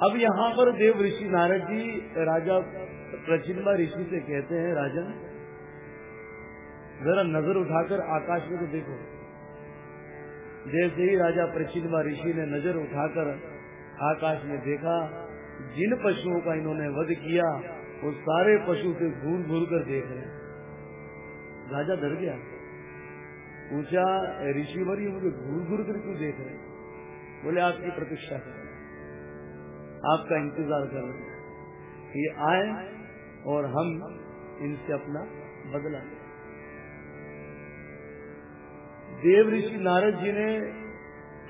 अब यहाँ पर देव ऋषि नारद जी, राजा प्रचिन्मा ऋषि से कहते हैं, राजन, जरा नज़र उठाकर आकाश में तो देखो। जैसे ही राजा प्रचिन्मा ऋषि ने नज़र उठाकर आकाश में देखा, जिन पशुओं का इन्होंने वध किया, वो सारे पशु से घूर घूर कर देख रहे राजा डर गया। पूछा ऋषि वरी मुझे घूर घूर कर क्यों देख रहे बोले, आपकी प्रतीक्षा कर। आपका इंतज़ार कर रहे हैं ये आए और हम इनसे अपना बदला लें। देव ऋषि नारद जी ने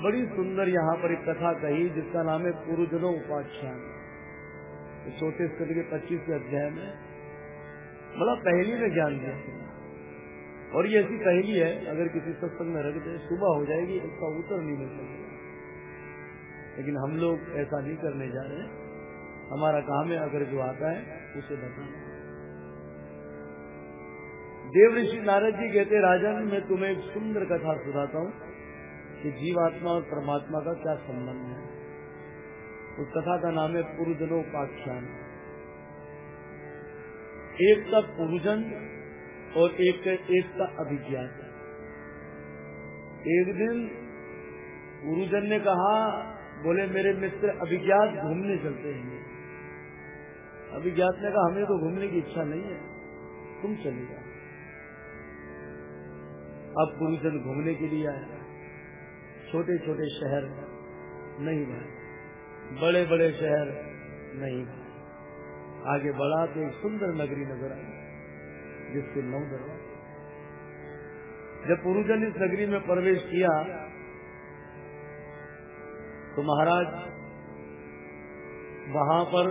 बड़ी सुंदर यहाँ पर एक कथा कही, जिसका नाम है पुरुजनो उपाख्यान। चौथे स्तर के पच्चीसवें अध्याय में बड़ा पहली में ज्ञान दिया और ये ऐसी पहली है, अगर किसी सत्संग में रख दे, सुबह हो जाएगी, इसका उत्तर नहीं मिल सकेगा लेकिन हम लोग ऐसा नहीं करने जा रहे हमारा काम है अगर जो आता है, उसे बताना। देव ऋषि नारद जी कहते राजन, मैं तुम्हें एक सुंदर कथा सुनाता हूँ कि जीवात्मा और परमात्मा का क्या संबंध है। उस कथा का नाम है पुरुजनोपाख्यान। एक का पुरुजन और एक का एक का अभिज्ञान एक दिन गुरुजन ने कहा बोले, मेरे मित्र अभिज्ञात घूमने चलते हैं। अभिज्ञात ने कहा, हमें तो घूमने की इच्छा नहीं है। तुम चले जाओ। अब गुरुजन घूमने के लिए आया। छोटे छोटे शहर नहीं भाई बड़े बड़े शहर नहीं भाई आगे बढ़ा तो एक सुंदर नगरी नज़र आई, जिसके नौ दरवाजे। जब पुरुजन इस नगरी में प्रवेश किया तो महाराज, वहाँ पर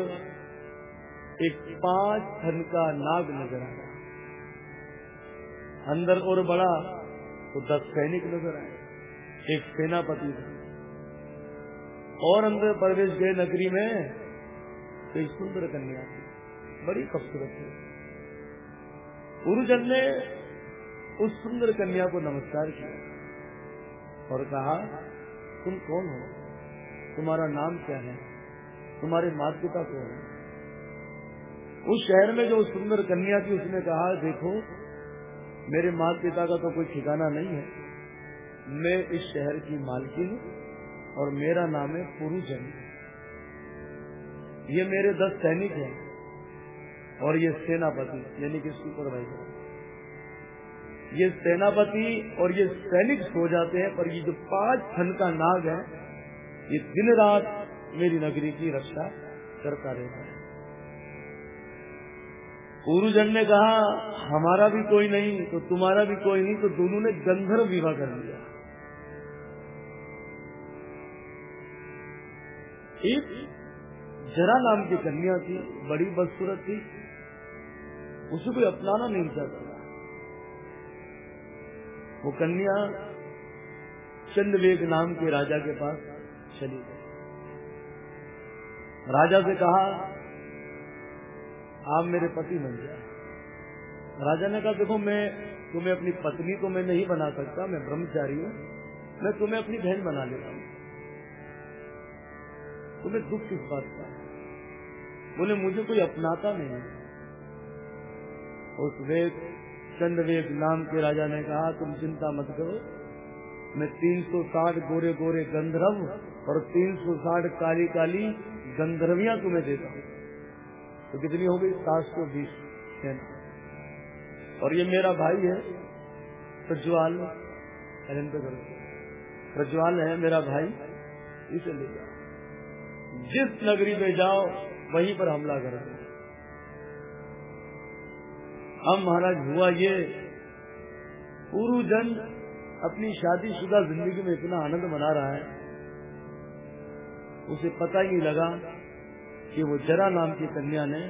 एक पाँच थन का नाग नज़र आया। अंदर और बड़ा तो दस सैनिक नज़र आए, एक सेनापति और अंदर प्रवेश गए नगरी में तो एक सुंदर कन्या थी, बड़ी खूबसूरत थी। गुरुजन ने उस सुंदर कन्या को नमस्कार किया और कहा, तुम कौन हो? तुम्हारा नाम क्या है? तुम्हारे माता पिता कौन है? उस शहर में जो सुंदर कन्या थी, उसने कहा, देखो, मेरे माता पिता का तो कोई ठिकाना नहीं है। मैं इस शहर की मालकिन हूँ और मेरा नाम है पुरुजन। ये मेरे दस सैनिक हैं और ये सेनापति, यानी कि सुपरवाइजर। ये सेनापति और ये सैनिक सो जाते हैं, पर ये जो पाँच थन का नाग है ये दिन रात मेरी नगरी की रक्षा करता रहता है। गुरुजन ने कहा, हमारा भी कोई नहीं तो तुम्हारा भी कोई नहीं तो दोनों ने गंधर्व विवाह कर लिया। एक जरा नाम की कन्या थी, बड़ी बदसूरत थी, उसे कोई अपनाना नहीं चाहता वो कन्या चंद्रवेग नाम के राजा के पास चली गई। राजा से कहा, आप मेरे पति बन जाए राजा ने कहा, देखो, मैं तुम्हें अपनी पत्नी तो मैं नहीं बना सकता, मैं ब्रह्मचारी हूँ। मैं तुम्हें अपनी बहन बना लेता हूँ। तुम्हें दुख किस बात का? बोले, मुझे कोई अपनाता नहीं है। उस वेद, चंद्रवेद नाम के राजा ने कहा, तुम चिंता मत करो मैं 360 गोरे गोरे गंधर्व और 360 काली काली गंधर्वियाँ तुम्हें देता हूँ। तो कितनी हो गई? सात सौ बीस। और ये मेरा भाई है, प्रज्वाल। प्रज्वाल है मेरा भाई। इसे ले जाओ। जिस नगरी में जाओ, वहीं पर हमला करो। हम महाराज हुआ ये पूर्व जन अपनी शादीशुदा ज़िंदगी में इतना आनंद मना रहा है, उसे पता ही लगा कि वो जरा नाम की कन्या ने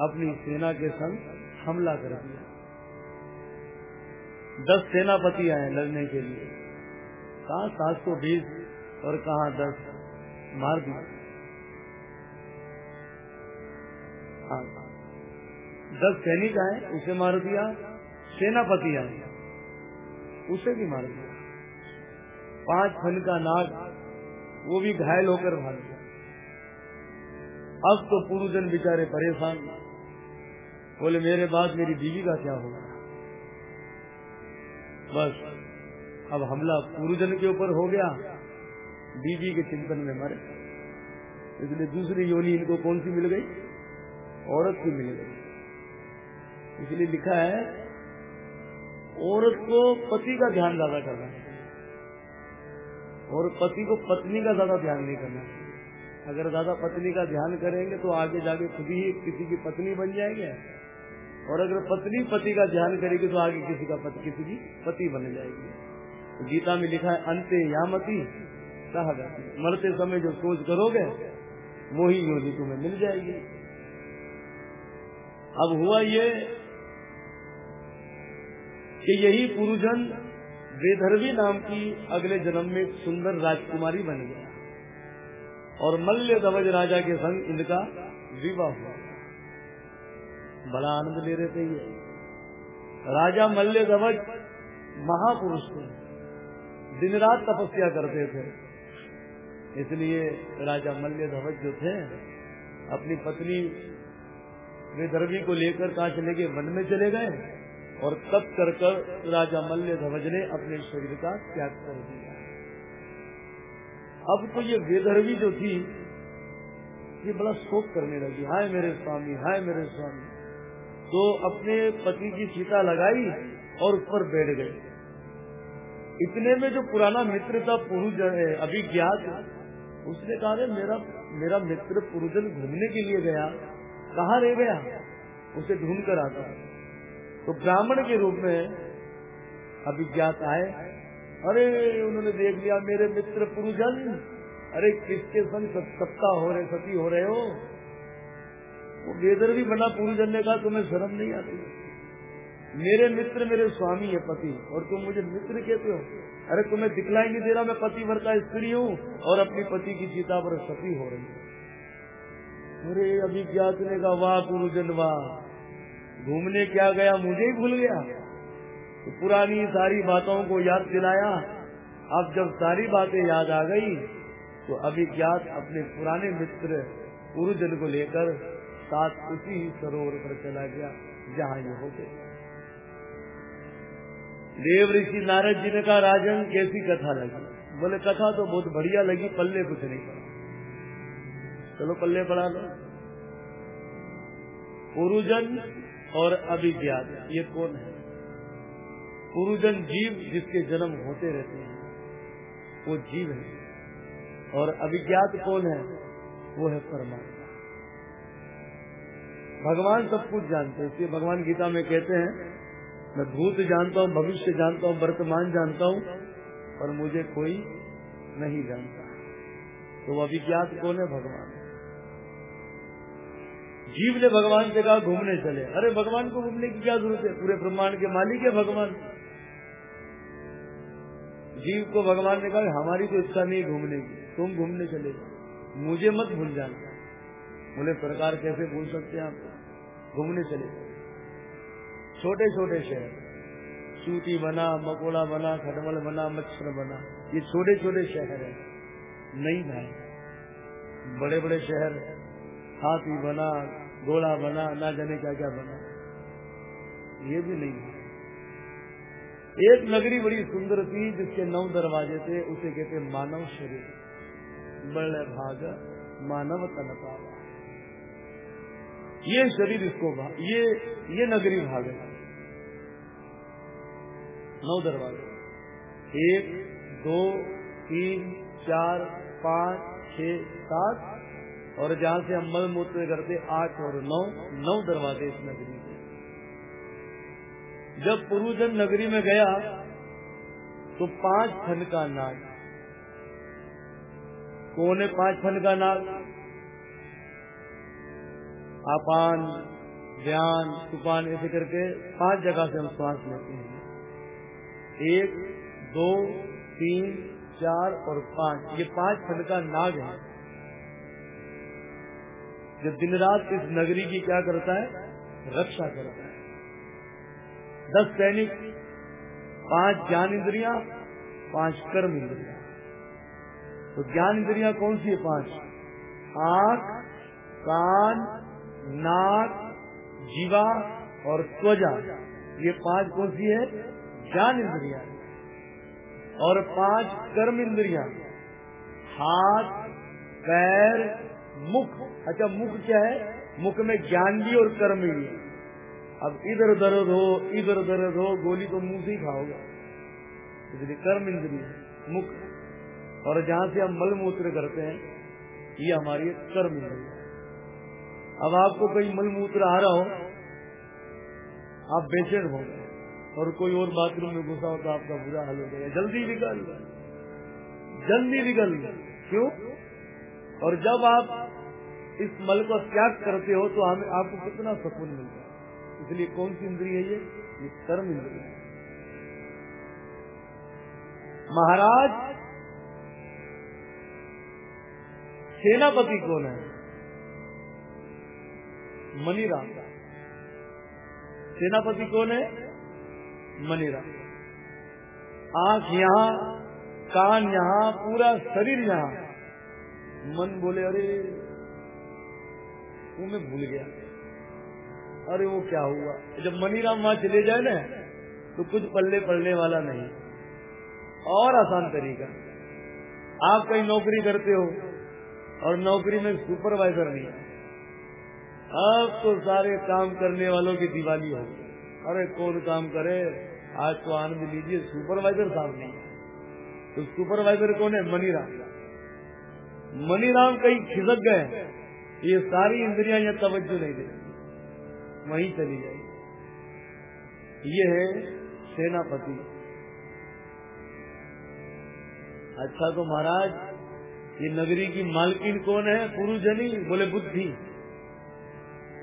अपनी सेना के संग हमला कर दिया। दस सेनापति आए लड़ने के लिए। कहा सात सौ बीस और कहा दस मार दिया। हाँ। दस सैनिक आए, उसे मार दिया, सेनापति आए। उसे भी मार दिया। पाँच फन का नाग, वो भी घायल होकर भाग गया। अब तो पुरुजन बेचारे परेशान। बोले, मेरे बाद मेरी बीवी का क्या होगा? बस, अब हमला पुरुजन के ऊपर हो गया। बीवी के चिंतन में मरे। इसलिए दूसरी योनि इनको कौन सी मिल गई? औरत की मिल गई। इसलिए लिखा है औरत को पति का ध्यान ज़्यादा करना और पति को पत्नी का ज़्यादा ध्यान नहीं करना अगर ज़्यादा पत्नी का ध्यान करेंगे तो आगे जाके खुद ही किसी की पत्नी बन जाएँगे। और अगर पत्नी पति का ध्यान करेगी तो आगे किसी का पति, किसी की पति बन जाएगी। गीता में लिखा है, अंत या मती कहा मरते समय जो सोच करोगे, वो ही योगी तुम्हें मिल जाएगी। अब हुआ ये कि यही पुरुजन वेधर्वी नाम की अगले जन्म में सुंदर राजकुमारी बन गया और मल्ल ध्वज राजा के संग इनका विवाह हुआ। बड़ा आनंद ले रहे थे ये। राजा मल्ल ध्वज महापुरुष थे। दिन रात तपस्या करते थे। इसलिए राजा मल्ल ध्वज जो थे, अपनी पत्नी विदर्भी को लेकर कहा चले गए? वन में चले गए। और तब कर कर राजा मल्ल ध्वज ने अपने शरीर का त्याग कर दिया। अब तो ये वेदरवी जो थी, ये बड़ा शोक करने लगी। हाय मेरे स्वामी, हाय मेरे स्वामी। तो अपने पति की सीता लगाई और उस पर बैठ गए। इतने में जो पुराना मित्र था, पुरुष अभिज्ञात, उसने कहा मेरा मेरा मित्र पुरुजन घूमने के लिए गया। कहा रह गया? उसे ढूंढ कर आता तो ब्राह्मण के रूप में अभिज्ञात आए। अरे, उन्होंने देख लिया, मेरे मित्र पुरुजन, अरे, किसके संग सत्ता हो रहे, सती हो रहे हो? वो बेदर भी बना पुरुजन ने कहा, तुम्हें शर्म नहीं आती? मेरे मित्र मेरे स्वामी है, पति, और तुम मुझे मित्र कहते हो? अरे, तुम्हें दिखलाई नहीं दे रहा मैं पति भर का स्त्री हूँ, और अपनी पति की चिता पर सती हो रही हूँ। अरे अभी क्या ने कहा, वाह, पुरुजन, वाह घूमने क्या गया मुझे ही भूल गया। तो पुरानी सारी बातों को याद दिलाया। अब जब सारी बातें याद आ गई तो अभिज्ञात अपने पुराने मित्र पुरुजन को लेकर साथ उसी सरोवर पर चला गया, जहाँ ये होते। देव ऋषि नारद जी ने कहा, राजन, कैसी कथा लगी? बोले, कथा तो बहुत बढ़िया लगी, पल्ले कुछ नहीं पड़ा। चलो, पल्ले पढ़ा लो। पुरुजन और अभिज्ञात ये कौन है? पुरुजन जीव जिसके जन्म होते रहते हैं, वो जीव है। और अभिज्ञात कौन है? वो है परमात्मा। भगवान सब कुछ जानते हैं। इसलिए भगवान गीता में कहते हैं, मैं भूत जानता हूँ, भविष्य जानता हूँ, वर्तमान जानता हूँ और मुझे कोई नहीं जानता। तो अभिज्ञात कौन है? भगवान। जीव ने भगवान से कहा, घूमने चले। अरे, भगवान को घूमने की क्या ज़रूरत है? पूरे ब्रह्मांड के मालिक है भगवान। जीव को भगवान ने कहा, हमारी तो इच्छा नहीं घूमने की। तुम घूमने चले मुझे मत भूल जाना। बोले सरकार कैसे भूल सकते हैं आप? घूमने चले छोटे छोटे शहर। सूती बना, मकोड़ा बना, खटमल बना, मच्छर बना। ये छोटे छोटे शहर है। नहीं भाई बड़े बड़े शहर हाथी बना घोड़ा बना, ना जाने क्या क्या बना। ये भी नहीं है। एक नगरी बड़ी सुंदर थी, जिसके नौ दरवाजे थे, उसे कहते मानव शरीर। बड़े भाग, मानव तन पावा। ये शरीर इसको ये ये नगरी भाग है। नौ दरवाजे। एक, दो, तीन, चार, पाँच, छ, सात और जहाँ से हम मल मूत्र करते आठ और नौ नौ दरवाजे इस नगरी के। जब पुरुजन नगरी में गया तो पाँच फन का नाग। कौन है पाँच फन का नाग? आपान ध्यान सुपान ऐसे करके पाँच जगह से हम श्वास लेते हैं। एक, दो, तीन, चार और पाँच। ये पाँच फन का नाग है। जो दिन रात इस नगरी की क्या करता है? रक्षा करता है। दस सैनिक, पाँच ज्ञान इंद्रिया, पाँच कर्म इंद्रिया। तो ज्ञान इंद्रिया कौन सी है पाँच? आख, कान, नाक, जीवा और त्वजा ये पाँच कौन सी है? ज्ञान इंद्रिया। और पाँच कर्म इंद्रिया। हाथ, पैर मुख। अच्छा मुख क्या है? मुख में ज्ञान भी और कर्म भी अब इधर दर्द हो, इधर दर्द हो, गोली तो मुँह से ही खाओगे। इसलिए कर्म इंद्रिय मुख और जहाँ से हम मल मूत्र करते हैं, ये हमारी कर्म इंद्रिय अब आपको कहीं मल मूत्र आ रहा हो, आप बेचैन हो और कोई और बाथरूम में घुसा हो तो आपका बुरा हाल हो जाएगा। जल्दी निकल जल्दी निकल क्यों? और जब आप इस मल को त्याग करते हो तो हमें आपको कितना सुकून मिलता है। इसलिए कौन सी इंद्री है ये? ये कर्म इंद्री है। महाराज, सेनापति कौन है? मनीराम। सेनापति कौन है? मनीराम। आँख यहाँ, कान यहाँ, पूरा शरीर यहाँ। मन बोले, अरे वो मैं भूल गया। अरे वो क्या हुआ? जब मनीराम वहाँ चले जाए ना तो कुछ पल्ले पड़ने वाला नहीं। और आसान तरीका। आप कहीं नौकरी करते हो, और नौकरी में सुपरवाइजर नहीं है। अब तो सारे काम करने वालों की दिवाली हो अरे कौन काम करे? आज तो आनंद लीजिए, सुपरवाइजर साहब नहीं तो सुपरवाइजर कौन है? मनीराम। मनीराम कहीं खिसक गए। ये सारी इंद्रियाँ यहाँ तवज्जो नहीं दे वहीं चली जाएगी। ये है सेनापति। अच्छा तो महाराज, ये नगरी की मालकिन कौन है? पुरुषनी बोले बुद्धि।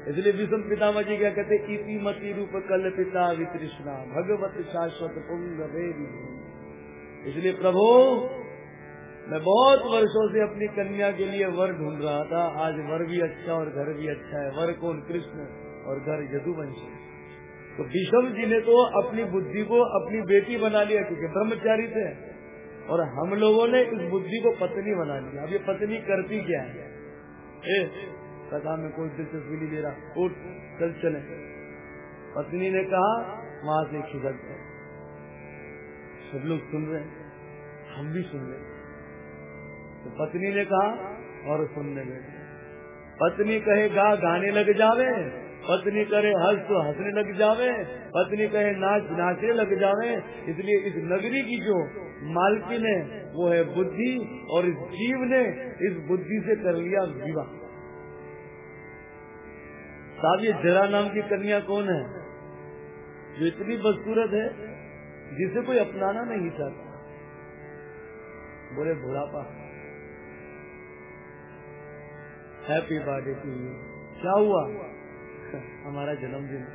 इसलिए विषम पितामा जी क्या कहते इति मती रूप कल पिता वितृष्णा, भगवत शाश्वत पुंग इसलिए प्रभु मैं बहुत वर्षों से अपनी कन्या के लिए वर ढूंढ रहा था। आज वर भी अच्छा और घर भी अच्छा है। वर कौन? कृष्ण और घर यदुवंशी तो विषम जी ने तो अपनी बुद्धि को अपनी बेटी बना लिया क्योंकि ब्रह्मचारी थे। और हम लोगों ने इस बुद्धि को पत्नी बना लिया। अब ये पत्नी करती क्या है? ए, कथा में कोई दिलचस्पी नहीं ले रहा। उठ चल चले। पत्नी ने कहा वहाँ से खिसक गए सब लोग सुन रहे हैं। हम भी सुन रहे तो पत्नी ने कहा और सुनने लगे पत्नी कहे, गा, गाने लग जावे। पत्नी करे, हंस तो हंसने लग जावे। पत्नी कहे, नाच, नाचने लग जावे। इसलिए इस नगरी की जो मालकिन है, वो है बुद्धि और इस जीव ने इस बुद्धि से कर लिया विवाह। साहब, ये जरा नाम की कन्या कौन है? जो इतनी बदसूरत है, जिसे कोई अपनाना नहीं चाहता। बोले, बुढ़ापा हैप्पी बर्थडे टू यू क्या हुआ? हमारा जन्मदिन।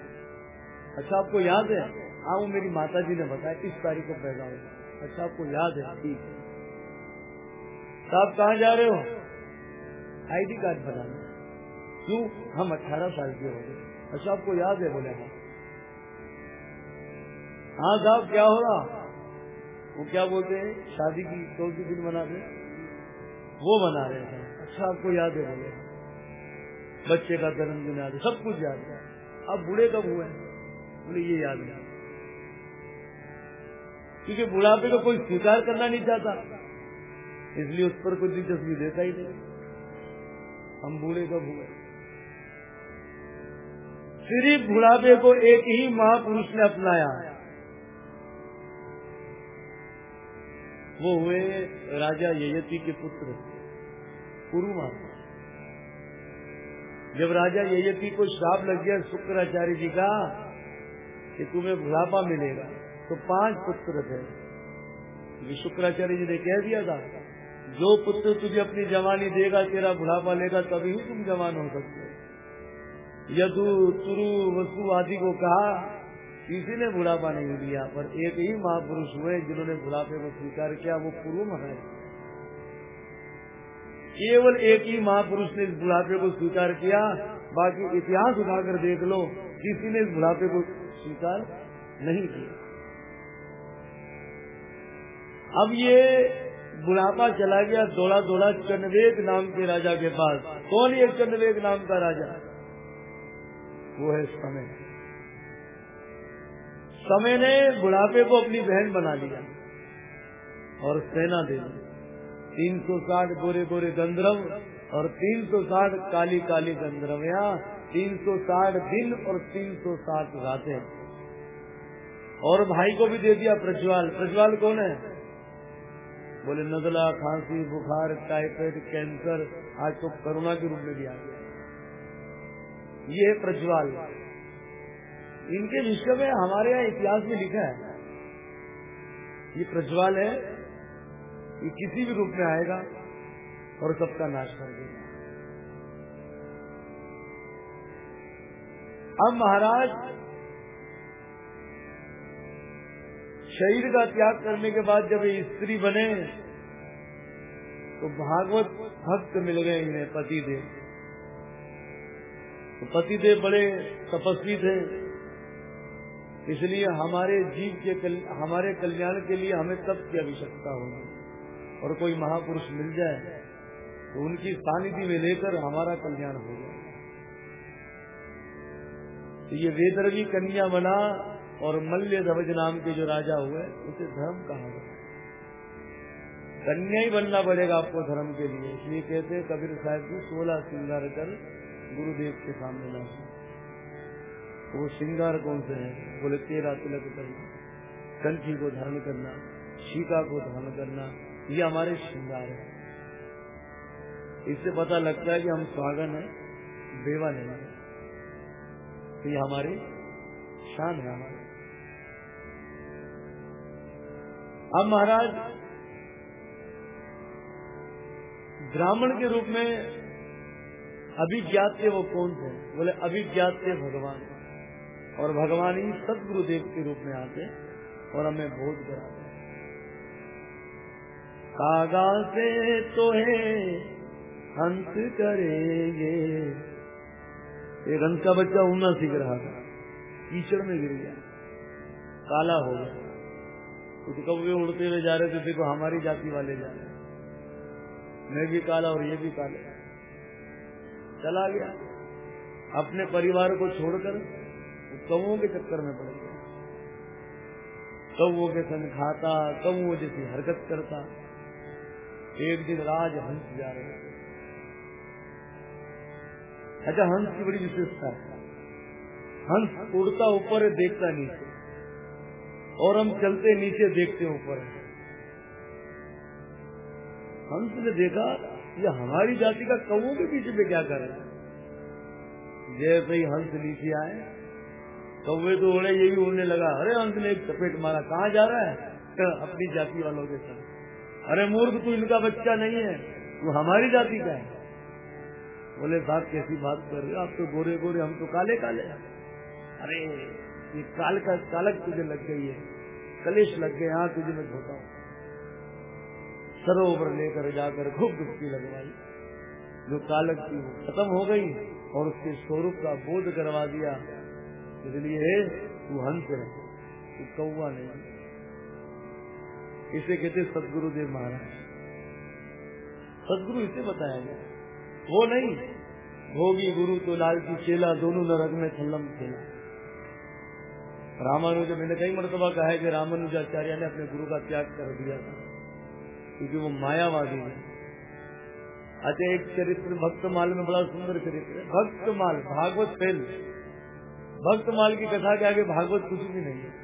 अच्छा आपको याद है? हाँ वो मेरी माता जी ने बताया इस तारीख को पैदा हुआ। अच्छा आपको याद है? ठीक। है तो आप कहाँ जा रहे हो? आईडी कार्ड बनाने। क्यों? हम अठारह साल के हो गए। अच्छा आपको याद है? बोले हाँ। हाँ साहब क्या हो रहा? वो क्या बोलते हैं? शादी की सी दिन दे वो बना रहे हैं। अच्छा आपको याद है? बोले बच्चे का जन्मदिन याद सब कुछ याद है। अब बूढ़े कब हुए बोले ये याद है। क्योंकि बुढ़ापे को कोई स्वीकार करना नहीं चाहता। इसलिए उस पर कोई दिलचस्पी देता ही नहीं। हम बूढ़े कब हुए? सिर्फ़ बुढ़ापे को एक ही महापुरुष ने अपनाया। वो हुए राजा ययति के पुत्र कुरुमा जब राजा ययति को श्राप लग गया शुक्राचार्य जी का कि तुम्हें बुढ़ापा मिलेगा तो पाँच पुत्र थे। शुक्राचार्य जी ने कह दिया था, जो पुत्र तुझे अपनी जवानी देगा, तेरा बुढ़ापा लेगा, तभी ही तुम जवान हो सकते यदु, तुरु वसु आदि को कहा, किसी ने बुढ़ापा नहीं दिया, पर एक ही महापुरुष हुए जिन्होंने बुढ़ापे को स्वीकार किया, वो पूर्व है। केवल एक ही महापुरुष ने इस बुढ़ापे को स्वीकार किया, बाकी इतिहास उठाकर देख लो, किसी ने इस बुढ़ापे को स्वीकार नहीं किया। अब ये बुढ़ापा चला गया दौड़ा दौड़ा चंदवेग नाम के राजा के पास। कौन ये चंदवेग नाम का राजा? वो है समय। समय ने बुढ़ापे को अपनी बहन बना लिया और सेना दे दी। तीन सौ साठ गोरे गोरे गंधर्व और तीन सौ साठ काली काली गंधर्विया तीन सौ साठ दिन और तीन सौ साठ रातें। और भाई को भी दे दिया प्रज्वाल। प्रज्वाल कौन है? बोले, नजला, खांसी, बुखार, टाइफाइड, कैंसर, आज तो करुणा के रूप में गया। ये प्रज्वाल। इनके विषय में हमारे यहाँ इतिहास में लिखा है। ये प्रज्वाल है ये किसी भी रूप में आएगा और सबका नाश कर देगा। अब महाराज शरीर का त्याग करने के बाद जब ये स्त्री बने तो भागवत भक्त मिल गए इन्हें पति देव तो पति देव बड़े तपस्वी थे इसलिए हमारे जीव के कल, हमारे कल्याण के लिए हमें तप की आवश्यकता होगी। और कोई महापुरुष मिल जाए तो उनकी सानिधि में लेकर हमारा कल्याण हो जाए। तो ये वेदरवी कन्या बना और मल्य ध्वज नाम के जो राजा हुए, उसे धर्म कहा गया कन्या ही बनना पड़ेगा आपको धर्म के लिए। इसलिए कहते कबीर साहब जी, सोलह श्रृंगार कर गुरुदेव के सामने ला वो श्रृंगार कौन से है? बोले, तेरा तिलक करना कंठी को धारण करना शीका को धारण करना ये हमारे श्रृंगार है। इससे पता लगता है कि हम स्वागन है, बेवा नहीं है। तो ये हमारी शान है हमारे। अब महाराज, ब्राह्मण के रूप में अभिज्ञात थे वो कौन थे? बोले, अभिज्ञात थे भगवान। और भगवान ही सदगुरुदेव के रूप में आते और हमें बोध कराते कागा से तो है हंस करेंगे। एक हंस का बच्चा उड़ना सीख रहा था। कीचड़ में गिर गया। काला हो गया। कुछ कौवे उड़ते हुए जा रहे थे, देखो हमारी जाति वाले जा रहे मैं भी काला और ये भी काले। चला गया। अपने परिवार को छोड़कर कौओं के चक्कर में पड़ गया। कौओं के संग खाता कौओं जैसी हरकत करता। एक दिन राज हंस जा रहे अच्छा हंस की बड़ी विशेषता है। हंस उड़ता ऊपर है, देखता नीचे। और हम चलते नीचे, देखते ऊपर है। हंस ने देखा, ये हमारी जाति का कौ के पीछे में क्या कर रहा है? जैसे ही हंस नीचे आए, कौवे तो उड़े ये भी उड़ने लगा। अरे, हंस ने एक चपेट मारा, कहाँ जा रहा है? अपनी जाति वालों के साथ। अरे मूर्ख, तू इनका बच्चा नहीं है। तू हमारी जाति का है। बोले, साहब, कैसी बात कर रहे हो? आप तो गोरे गोरे, हम तो काले काले अरे, ये काल का, कालक तुझे लग गई है। कलेश लग गए हाँ तुझे मैं धोता हूँ। सरोवर लेकर जाकर खूब डुबकी लगवाई। जो कालक थी वो खत्म हो गई और उसके स्वरूप का बोध करवा दिया, इसलिए तू हंस है तू कौआ नहीं। इसे कहते सदगुरुदेव महाराज। सदगुरु इसे बताया गया। वो नहीं, भोगी, गुरु तो लाल की चेला, दोनों नरक में थल्लम खेला रामानुज, मैंने कई मरतबा कहा है कि रामानुजाचार्य ने अपने गुरु का त्याग कर दिया था, क्योंकि वो मायावादी है। अच्छा एक चरित्र भक्तमाल में बड़ा सुंदर चरित्र है। भक्तमाल, भागवत फेल। भक्तमाल की कथा के आगे भागवत कुछ भी नहीं है।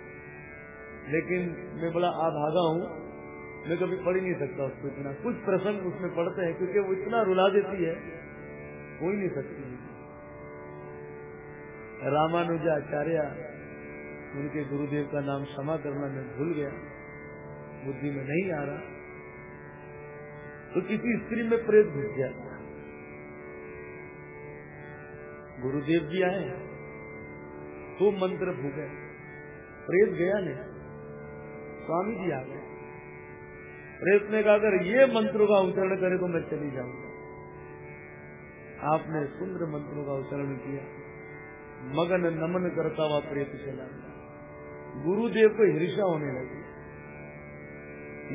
लेकिन मैं बड़ा आभागा हूँ। मैं कभी पढ़ ही नहीं सकता उसको इतना। कुछ प्रसंग उसमें पढ़ते हैं, क्योंकि वो इतना रुला देती है, हो ही नहीं सकती रामानुजाचार्य, उनके गुरुदेव का नाम क्षमा करना मैं भूल गया। बुद्धि में नहीं आ रहा। तो किसी स्त्री में प्रेत घुस गया। गुरुदेव जी आए। तो मंत्र फूके प्रेत गया नहीं। स्वामी जी आ गए। प्रेत ने कहा अगर ये मंत्रों का उच्चारण करे तो मैं चली जाऊँगा। आपने सुंदर मंत्रों का उच्चारण किया। मगन नमन करता हुआ, प्रेत चला गया। गुरुदेव को हिर्षा होने लगी।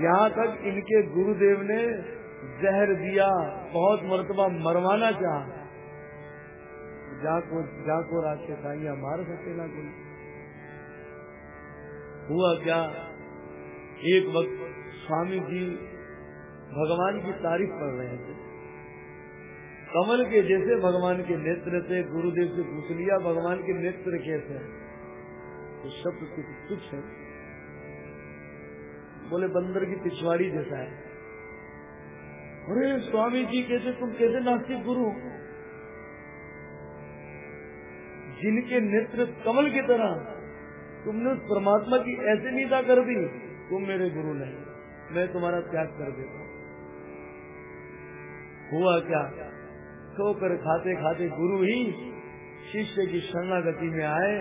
यहाँ तक इनके गुरुदेव ने जहर दिया बहुत मरतबा मरवाना चाह। जाको जाको रात के साइया मार सकते ना कोई। हुआ क्या? एक वक्त स्वामी जी भगवान की तारीफ़ कर रहे थे। कमल के जैसे भगवान के नेत्र थे गुरुदेव से पूछ लिया, भगवान के नेत्र कैसे तो शब्द कुछ है। बोले, बंदर की पिछवाड़ी जैसा है। अरे, स्वामी जी कैसे तुम कैसे नास्तिक गुरु जिनके नेत्र कमल की तरह तुमने उस परमात्मा की ऐसे नीता कर दी। तुम मेरे गुरु नहीं मैं तुम्हारा त्याग कर देता हूँ। हुआ क्या? ठोकर खाते खाते गुरु ही शिष्य की शरणागति में आए,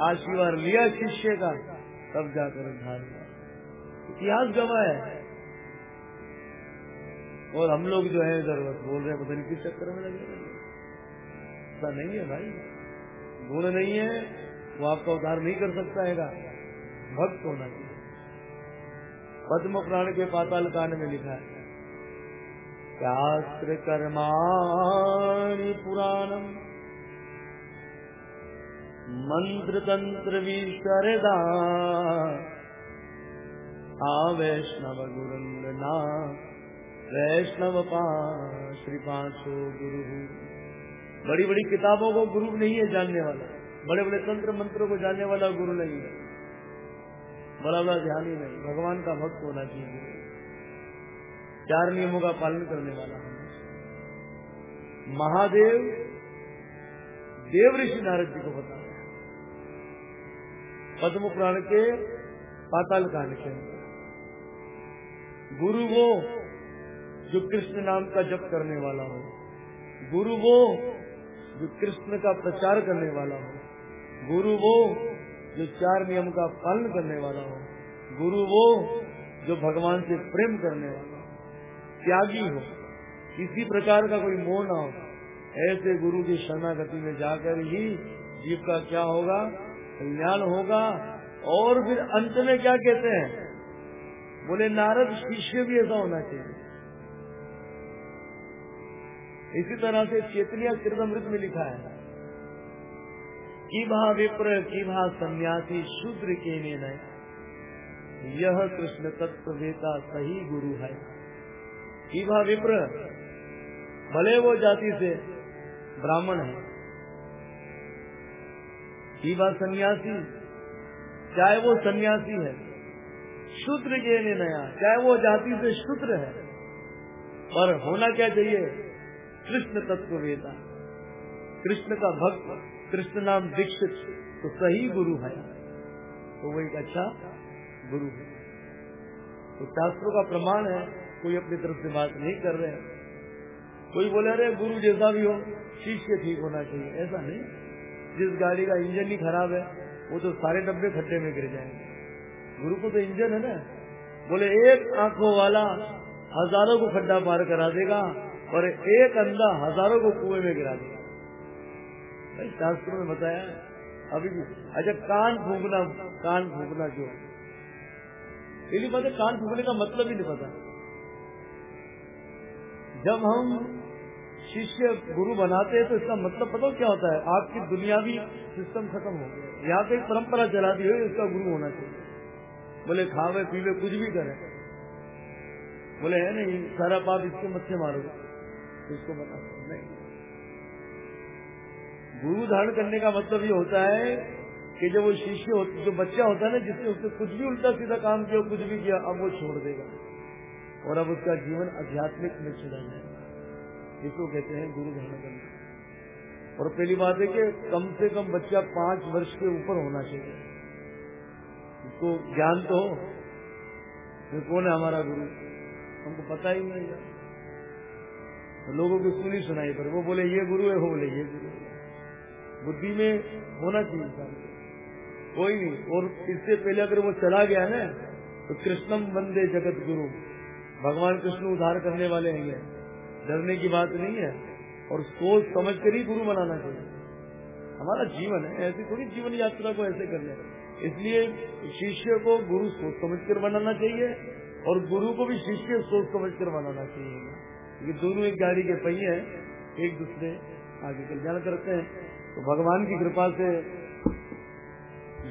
आशीर्वाद लिया शिष्य का, तब जाकर उद्धार इतिहास गवा है। और हम लोग जो है इधर बोल रहे हैं, पता नहीं किस चक्कर में लगे ऐसा नहीं है भाई। गुण नहीं है, वो आपका उद्धार नहीं कर सकता है भक्त होना चाहिए। पद्म पुराण के पाताल कान में लिखा है। शास्त्र कर्माणि पुराणम मंत्र तंत्र विशरदा आ वैष्णव गुरुंदना वैष्णव पा श्री पांचो गुरु। बड़ी बड़ी किताबों को गुरु नहीं है जानने वाला। बड़े बड़े तंत्र मंत्रों को जानने वाला गुरु नहीं है। बड़ा ध्यान ही नहीं। भगवान का भक्त होना चाहिए। चार नियमों का पालन करने वाला महादेव, देव ऋषि नारद जी को बताया पद्म पुराण के पाताल कांड के गुरु वो जो कृष्ण नाम का जप करने वाला हो। गुरु वो जो कृष्ण का प्रचार करने वाला हो। गुरु वो जो चार नियम का पालन करने वाला हो, गुरु वो जो भगवान से प्रेम करने वाला हो, त्यागी हो, किसी प्रकार का कोई मोह ना हो, ऐसे गुरु की शरणागति में जाकर ही जीव का क्या होगा, कल्याण होगा, और फिर अंत में क्या कहते हैं? बोले, नारद शिष्य भी ऐसा होना चाहिए। इसी तरह से चेतनिया कृतमृत में लिखा है। कि भा विप्र कि भा सन्यासी शूद्र के निर्णय यह कृष्ण तत्व वेता सही गुरु है। कि भा विप्र, भले वो जाति से ब्राह्मण है। कि भा सन्यासी, चाहे वो सन्यासी है, शूद्र के निर्णय चाहे वो जाति से शूद्र है। पर होना क्या चाहिए? कृष्ण तत्व वेता कृष्ण का भक्त कृष्ण नाम दीक्षित तो सही गुरु है। तो वो एक अच्छा गुरु है। तो शास्त्रों का प्रमाण है, कोई अपनी तरफ़ से बात नहीं कर रहे हैं। कोई बोले, अरे, गुरु जैसा भी हो शिष्य ठीक होना चाहिए। ऐसा नहीं। जिस गाड़ी का इंजन ही खराब है, वो तो सारे डब्बे खड्डे में गिर जाएँगे। गुरु को तो इंजन है ना। बोले, एक आँखों वाला हज़ारों को खड्डा पार करा देगा और एक अंधा हज़ारों को कुएँ में गिरा दिया शास्त्रों में बताया, अभी भी। अच्छा कान फूकना कान फूकना जो पहली बात कान फूकने का मतलब ही नहीं पता। जब हम शिष्य गुरु बनाते हैं तो इसका मतलब पता क्या होता है? आपकी दुनियावी सिस्टम खत्म हो गया। यहाँ पे एक परंपरा चला दी हो, इसका गुरु होना चाहिए। बोले, खावे, पीवे, कुछ भी करे। बोले, है नहीं, सारा पाप इसके मत से मारोगे। इसको बता नहीं गुरु धारण करने का मतलब ये होता है कि जब वो शिष्य होता, जो बच्चा होता है ना, जिसने उसने कुछ भी उल्टा सीधा काम किया, कुछ भी किया, अब वो छोड़ देगा। और अब उसका जीवन आध्यात्मिक में चला जाएगा इसको कहते हैं गुरु धारण करना। और पहली बात है कि कम से कम बच्चा पाँच वर्ष के ऊपर होना चाहिए। उसको ज्ञान तो हो। कौन है हमारा गुरु? हमको पता ही नहीं है। लोगों की सुनी सुनाई पर। वो बोले, ये गुरु है, वो बोले, ये गुरु बुद्धि में होना चाहिए इंसान कोई नहीं। और इससे पहले अगर वो चला गया ना तो कृष्णम बंदे जगत गुरु। भगवान कृष्ण उद्धार करने वाले हैं डरने की बात नहीं है। और सोच समझ कर ही गुरु बनाना चाहिए। हमारा जीवन है, ऐसी थोड़ी जीवन यात्रा को ऐसे करने इसलिए शिष्य को गुरु सोच समझ कर बनाना चाहिए और गुरु को भी शिष्य सोच समझ कर बनाना चाहिए। ये दोनों एक गाड़ी के पहिए हैं, एक दूसरे आगे कल कल्याण करते हैं। तो भगवान की कृपा से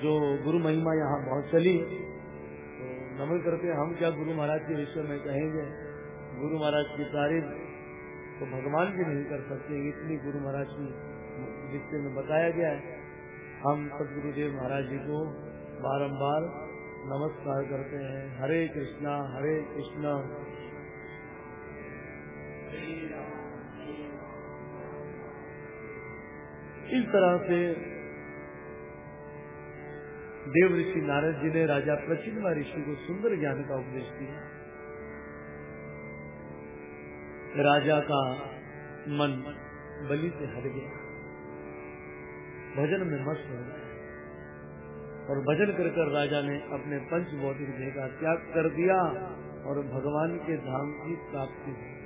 जो गुरु महिमा यहाँ बहुत चली तो नमन करते हम क्या गुरु महाराज के विषय में कहेंगे? गुरु महाराज की तारीफ़ तो भगवान भी नहीं कर सकते, इतनी गुरु महाराज की विषय में बताया गया है। हम सदगुरुदेव महाराज जी को बारंबार नमस्कार करते हैं। हरे कृष्णा हरे कृष्णा। इस तरह से देव ऋषि नारद जी ने राजा प्रचिन ऋषि को सुंदर ज्ञान का उपदेश दिया। राजा का मन बलि से हट गया। भजन में मस्त हो गया। और भजन कर कर राजा ने अपने पंच भौतिक देह का त्याग कर दिया और भगवान के धाम की प्राप्ति हुई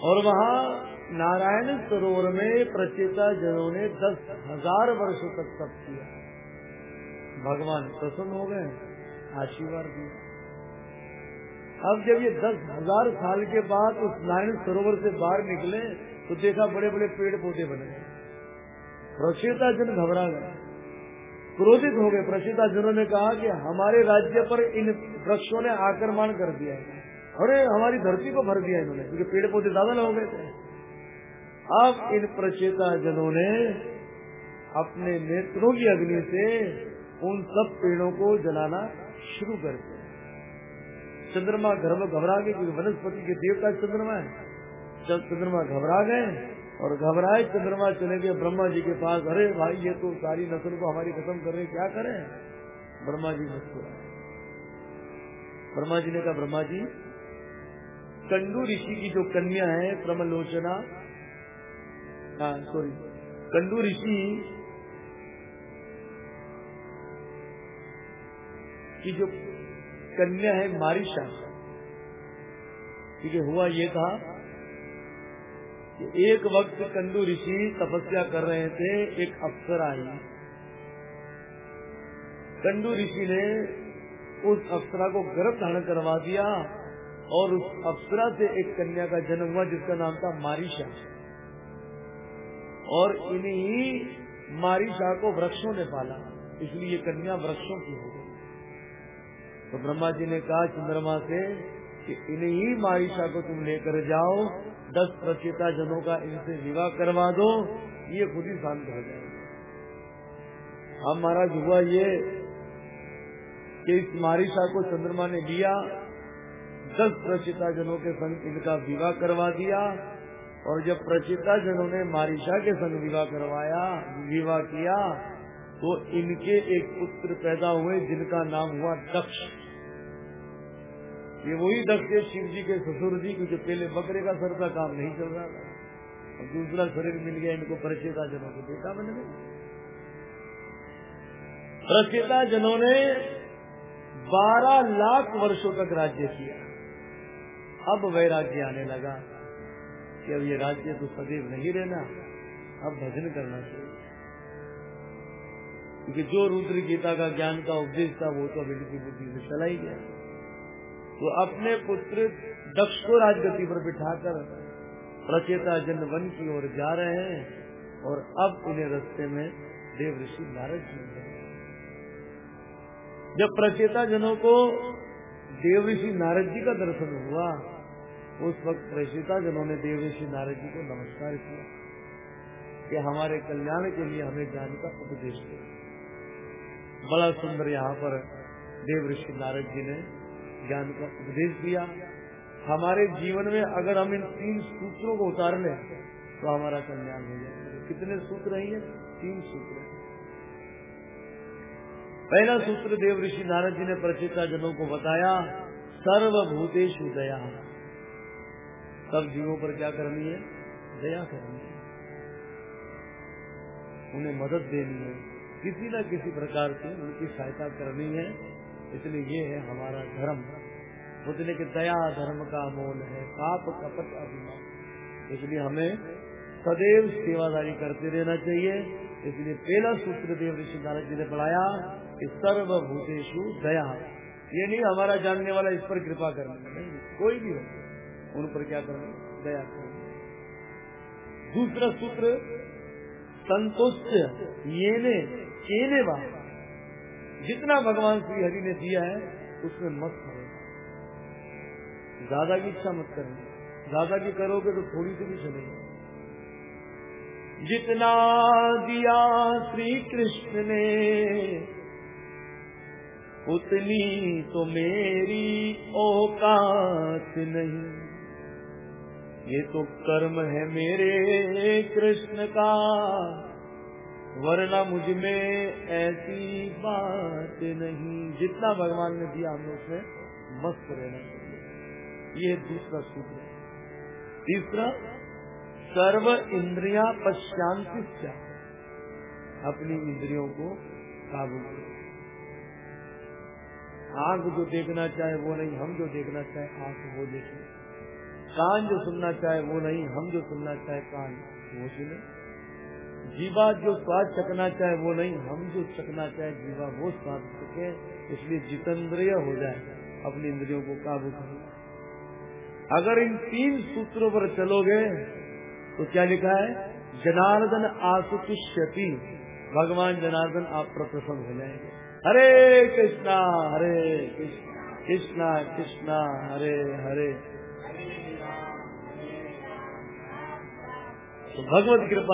और वहाँ नारायण सरोवर में प्रचेता जनों ने दस हज़ार वर्षों तक तप किया। भगवान प्रसन्न हो गए, आशीर्वाद दिया। अब जब ये दस हज़ार साल के बाद उस नारायण सरोवर से बाहर निकले तो देखा बड़े बड़े पेड़ पौधे बने। प्रचेता जन घबरा गए। क्रोधित हो गए। प्रचेता जनों ने कहा कि हमारे राज्य पर इन वृक्षों ने आक्रमण कर दिया अरे, हमारी धरती को भर दिया इन्होंने, क्योंकि पेड़ पौधे ज़्यादा हो गए थे। अब इन प्रचेता जनों ने अपने नेत्रों की अग्नि से उन सब पेड़ों को जलाना शुरू कर दिया। चंद्रमा घर में घबरा गए क्योंकि वनस्पति के देवता चंद्रमा है। चंद्रमा घबरा गए और घबराए, चंद्रमा चले गए, ब्रह्मा जी के पास, अरे भाई, ये तो सारी नस्ल को हमारी खत्म कर रहे क्या करें? ब्रह्मा जी मुस्कुराए। ब्रह्मा जी ने कहा, ब्रह्मा जी कंडू ऋषि की जो कन्या है, प्रमलोचना। हाँ सॉरी कंडू ऋषि की जो कन्या है, मारिशा। ठीक है हुआ ये था कि एक वक्त कंडू ऋषि तपस्या कर रहे थे, एक अप्सर आई। कंडू ऋषि ने उस अफसरा को गर्भ धारण करवा दिया। और उस अप्सरा से एक कन्या का जन्म हुआ, जिसका नाम था मारिशा। और इन्हीं मारिशा को वृक्षों ने पाला। इसलिए कन्या वृक्षों की हो गई। तो ब्रह्मा जी ने कहा, चंद्रमा से, कि इन्हीं मारिशा को तुम लेकर जाओ, दस प्रचेता जनों का इनसे विवाह करवा दो, ये खुद ही शांत हो जाए अब महाराज, हुआ ये कि इस मारिशा को चंद्रमा ने लिया दस प्रचिता जनों के संग इनका विवाह करवा दिया और जब प्रचिता जनों ने मारिशा के संग विवाह करवाया, विवाह किया तो इनके एक पुत्र पैदा हुए जिनका नाम हुआ दक्ष। ये वही दक्ष शिव जी के ससुर जी, क्योंकि पहले बकरे का सर का काम नहीं चल रहा था। और दूसरा शरीर मिल गया इनको प्रचेता जनों को बेटा बन गए प्रचेता जनों ने बारह लाख वर्षों तक राज्य किया। अब वैराग्य आने लगा कि अब ये राज्य तो सदैव नहीं रहना, अब भजन करना चाहिए। क्योंकि जो रुद्र गीता का ज्ञान का उपदेश था, वो तो अभी की बुद्धि से चला ही गया। तो अपने पुत्र दक्ष को राजगति पर बिठाकर प्रचेता जन वन की ओर जा रहे हैं और अब उन्हें रस्ते में देव ऋषि नारद जी जब प्रचेता जनों को देव ऋषि नारद जी का दर्शन हुआ। उस वक्त प्रेषिता जिन्होंने देवेशी नारद जी को नमस्कार किया कि हमारे कल्याण के लिए हमें ज्ञान का उपदेश दिया बड़ा सुंदर यहाँ पर देव ऋषि नारद जी ने ज्ञान का उपदेश दिया। हमारे जीवन में अगर हम इन तीन सूत्रों को उतार लें तो हमारा कल्याण हो जाएगा। कितने सूत्र हैं तीन सूत्र। पहला सूत्र देव ऋषि नारद जी ने प्रचेता जनों को बताया सर्वभूतेश दया। सब जीवों पर क्या करनी है? दया करनी है। उन्हें मदद देनी है। किसी न किसी प्रकार से उनकी सहायता करनी है। इसलिए ये है हमारा धर्म। बुझने के दया धर्म का मोल है। पाप, कपट, अभिमान। इसलिए हमें सदैव सेवादारी करते रहना चाहिए। इसलिए पहला सूत्र देव ऋषि नारद जी ने पढ़ाया सर्वभूतेशु दया। ये नहीं, हमारा जानने वाला इस पर कृपा करने नहीं। कोई भी हो, उन पर क्या करना दया करना दूसरा सूत्र संतुष्ट ये ने केने जितना भगवान श्री हरि ने दिया है, उसमें मत करो। ज़्यादा की इच्छा मत करें ज़्यादा की करोगे तो थोड़ी सी भी चलेगी। जितना दिया श्री कृष्ण ने उतनी तो मेरी औकात नहीं। ये तो कर्म है मेरे कृष्ण का, वरना मुझमें ऐसी बात नहीं। जितना भगवान ने दिया हमें उसमें मस्त रहना चाहिए। ये दूसरा सूत्र है। तीसरा, सर्व इंद्रिया पश्चांति अपनी इंद्रियों को काबू करो। आँख जो देखना चाहे वो नहीं, हम जो देखना चाहे आँख वो देखे। कान जो सुनना चाहे वो नहीं, हम जो सुनना चाहे कान वो सुने। जीवा जो स्वाद चकना चाहे वो नहीं, हम जो चकना चाहे जीवा वो स्वाद चके इसलिए जितेंद्रिय हो जाए, अपनी इंद्रियों को काबू करो। अगर इन तीन सूत्रों पर चलोगे तो क्या लिखा है? जनार्दन आसुतुष्यति। भगवान जनार्दन आप प्रसन्न हो जाएँगे। हरे कृष्णा हरे कृष्णा कृष्णा कृष्णा हरे हरे। तो भगवत कृपा